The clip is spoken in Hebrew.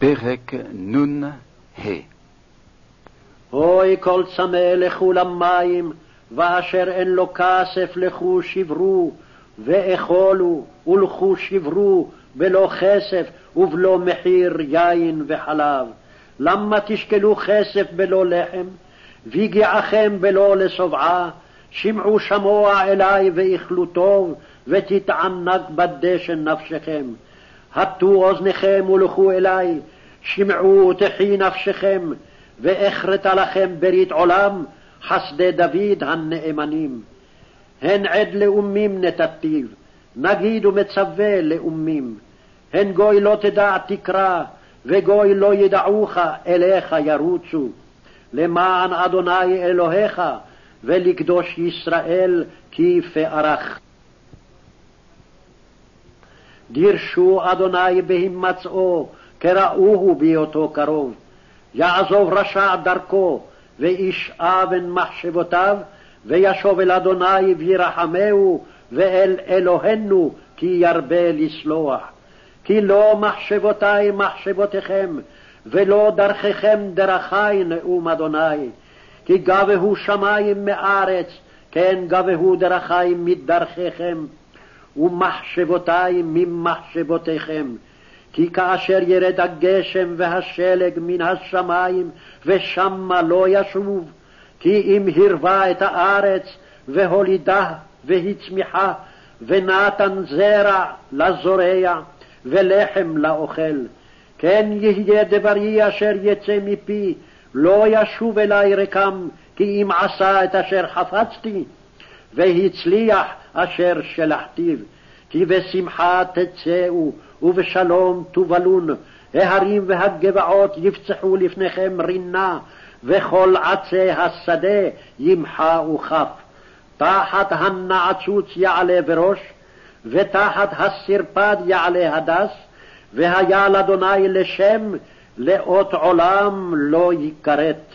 פרק נ"ה אוי כל צמא לכו למים, ואשר אין לו כסף לכו שברו, ואכולו, ולכו שברו, בלא כסף ובלא מחיר יין וחלב. למה תשקלו כסף בלא לחם, ויגיעכם בלא לשובעה? שמעו שמוע אלי ואכלו טוב, ותתענג בדשן נפשכם. הטו אוזניכם ולכו אלי, שמעו ותחי נפשכם, ואכרתה לכם ברית עולם, חסדי דוד הנאמנים. הן עד לאומים נתתיו, נגיד ומצווה לאומים. הן גוי לא תדע תקרא, וגוי לא ידעוך, אליך ירוצו. למען אדוני אלוהיך, ולקדוש ישראל כי פערך. דירשו אדוני בהימצאו, כראוהו בהיותו קרוב. יעזוב רשע דרכו, ואיש אבן מחשבותיו, וישוב אל אדוני וירחמהו, ואל אלוהינו כי ירבה לסלוח. כי לא מחשבותי מחשבותיכם, ולא דרככם דרכי נאום אדוני. כי גבהו שמים מארץ, כן גבהו דרכי מדרככם, ומחשבותי ממחשבותיכם. כי כאשר ירד הגשם והשלג מן השמים, ושמה לא ישוב, כי אם הרבה את הארץ, והולידה והצמיחה, ונתן זרע לזורע, ולחם לאוכל. כן יהיה דברי אשר יצא מפי, לא ישוב אלי רקם, כי אם עשה את אשר חפצתי, והצליח אשר שלחתיו. כי בשמחה תצאו, ובשלום תובלון. ההרים והגבעות יפצחו לפניכם רינה, וכל עצי השדה ימחה וכף. תחת הנעצוץ יעלה בראש, ותחת הסרפד יעלה הדס, והיה לאדוני לשם, לאות עולם לא יכרת.